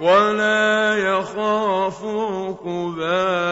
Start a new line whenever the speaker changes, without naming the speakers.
ولا يخاف عقباها